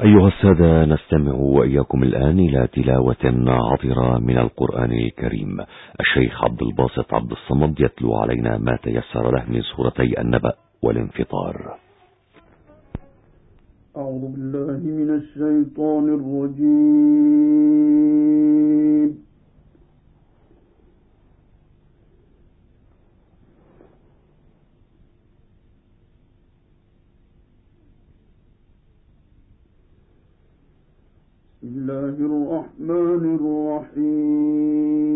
أيها السادة نستمع وإياكم الآن إلى تلاوة عطرة من القرآن الكريم. الشيخ عبد الباسط عبد الصمد يتلو علينا ما تيسر له من سورتي النبأ والانفطار. أعوذ بالله من الشيطان الرجيم. الله الرحمن الرحيم.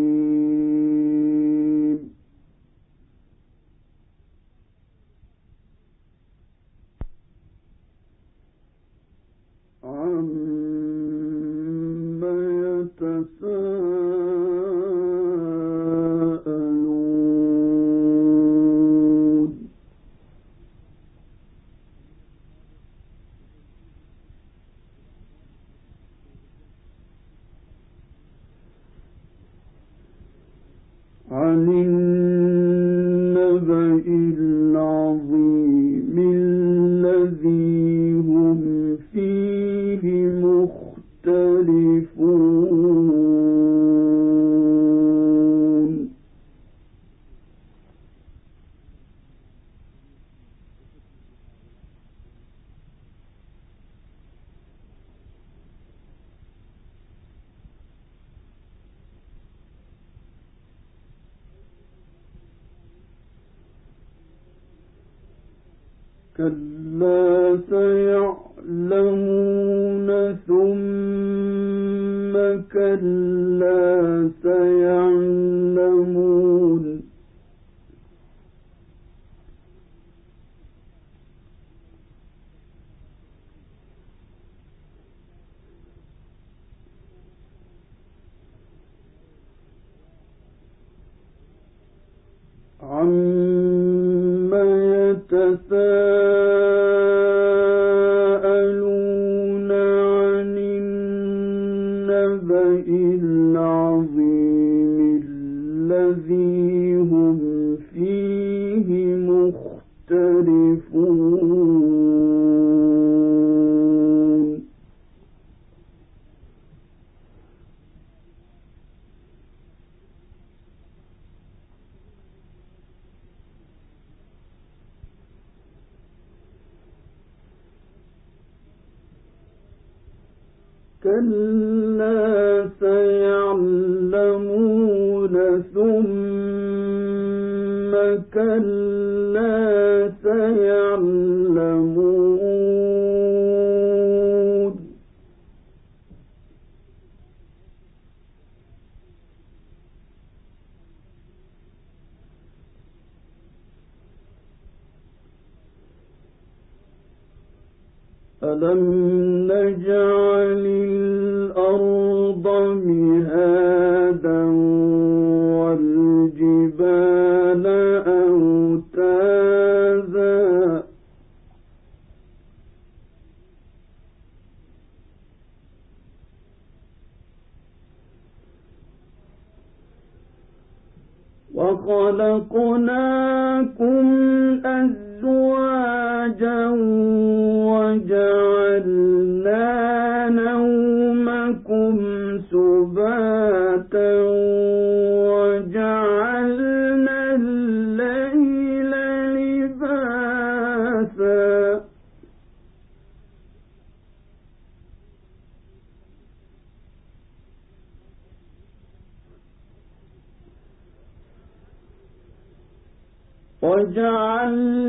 سيعلمون ثم كلا سيعلمون. ألم نومكم سباتا وجعلنا الليل لباسا وجعلنا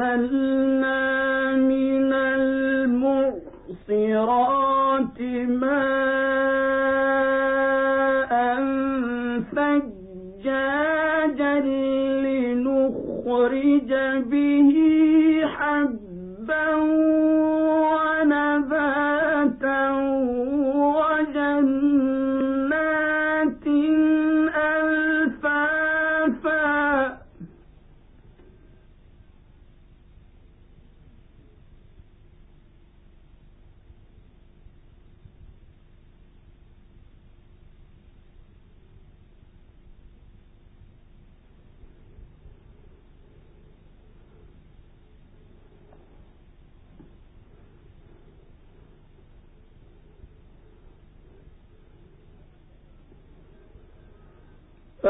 وأنزلنا من المعصرات ماء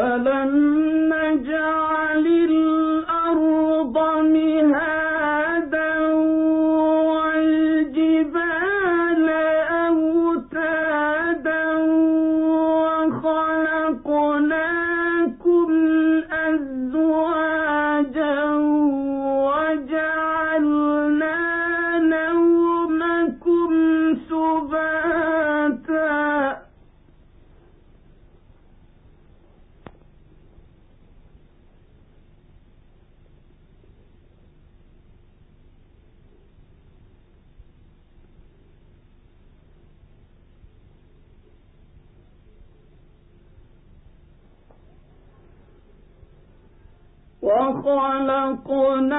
ألم وخلقناكم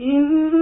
إن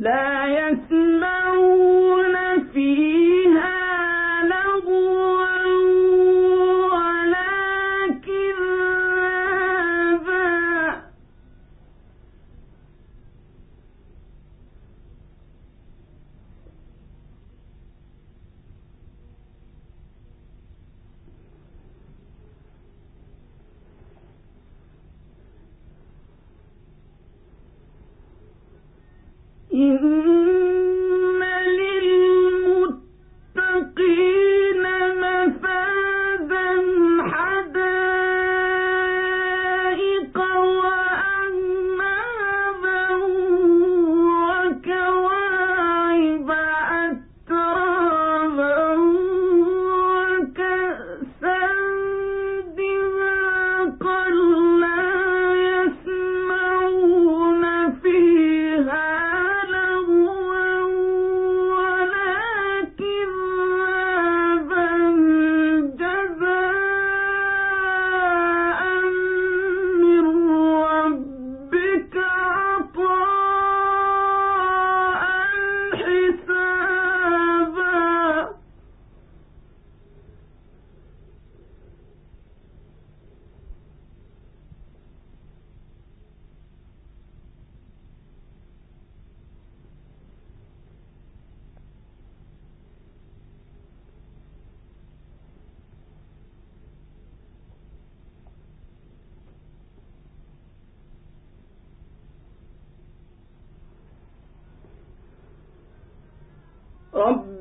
لا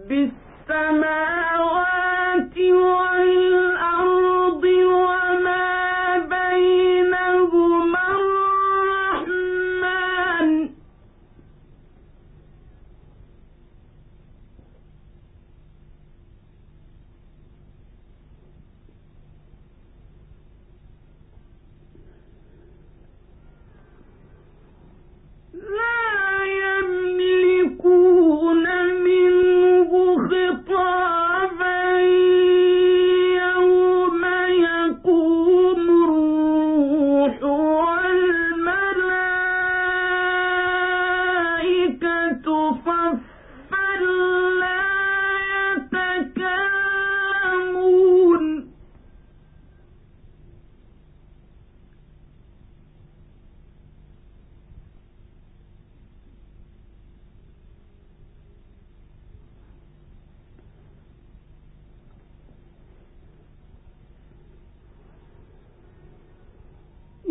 this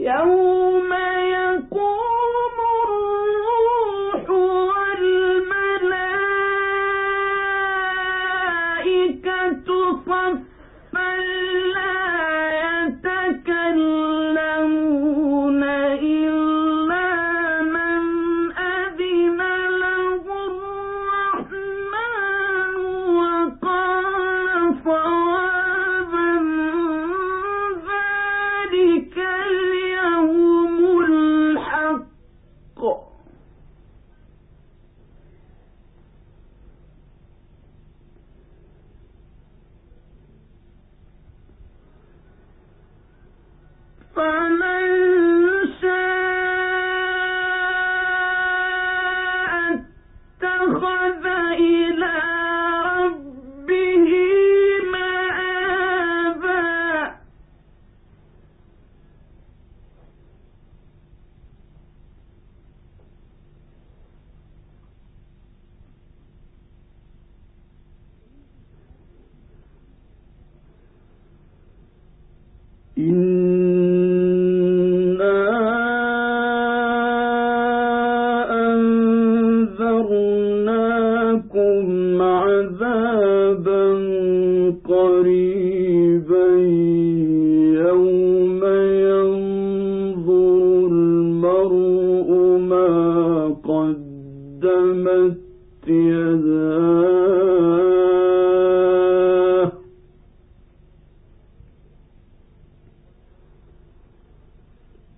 لو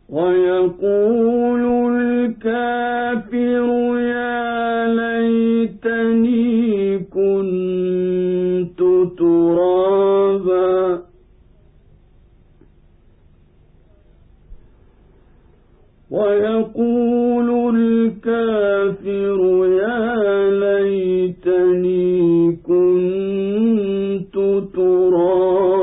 ويقول الكافر يا ليتني كنت ترابا. ويقول الكافر كنت تُرَابًا.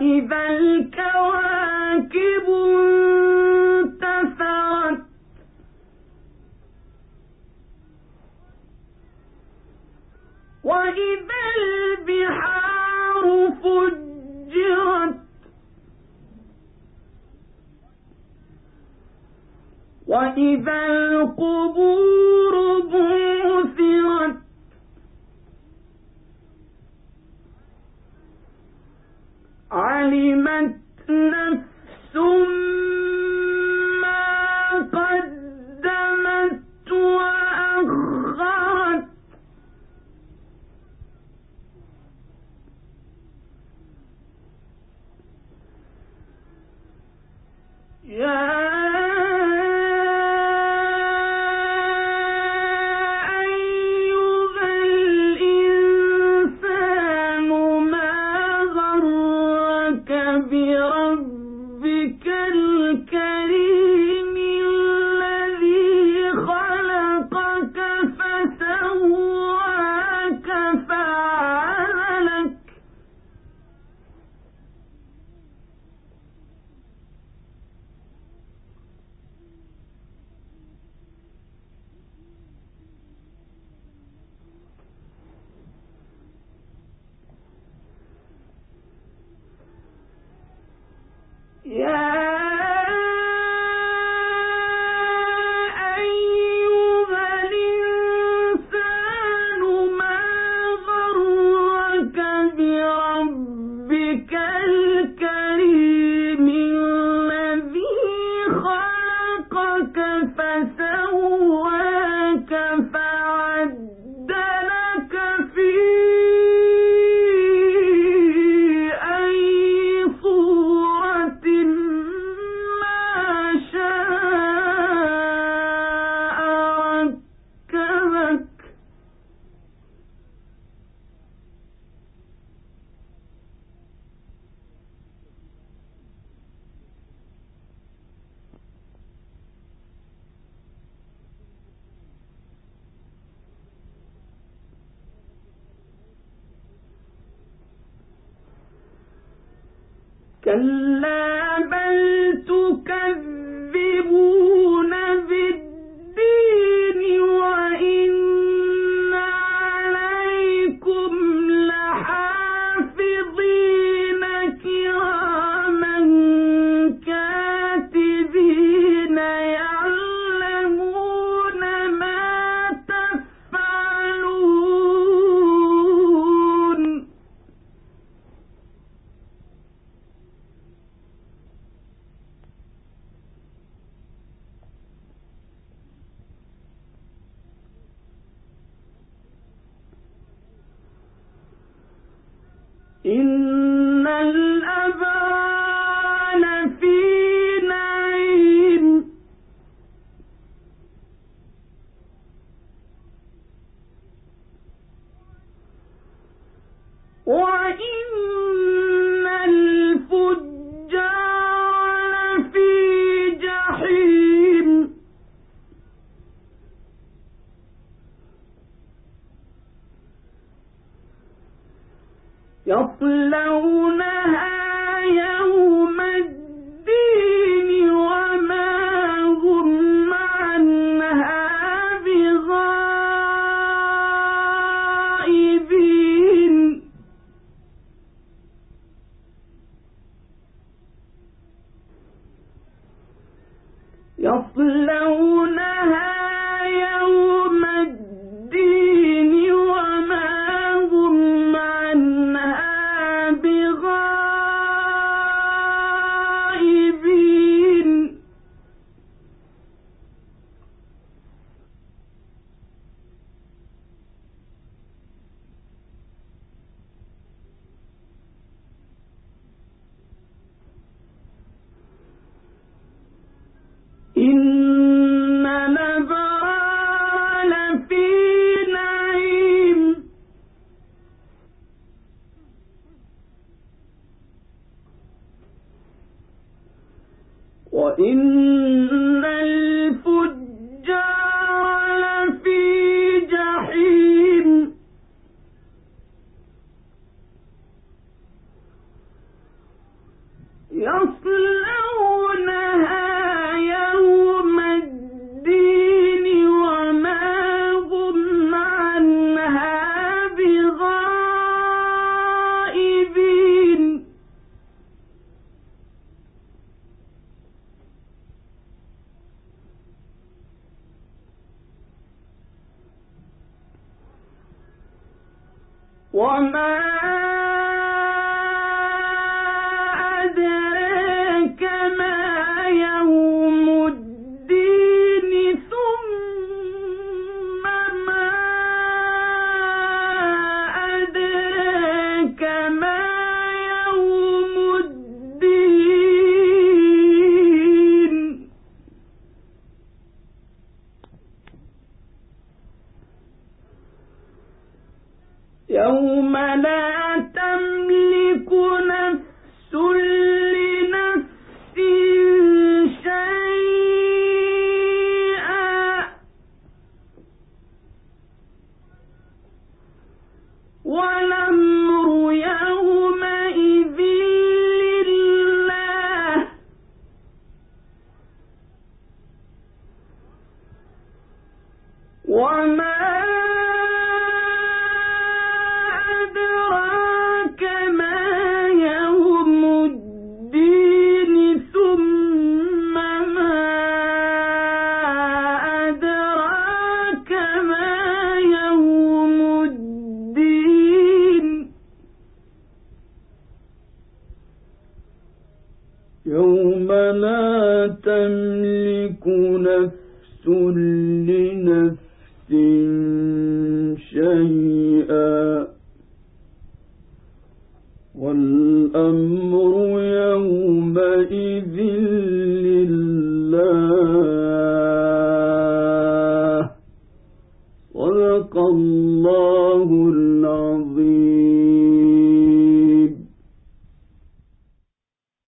وإذا الكواكب يا وما وما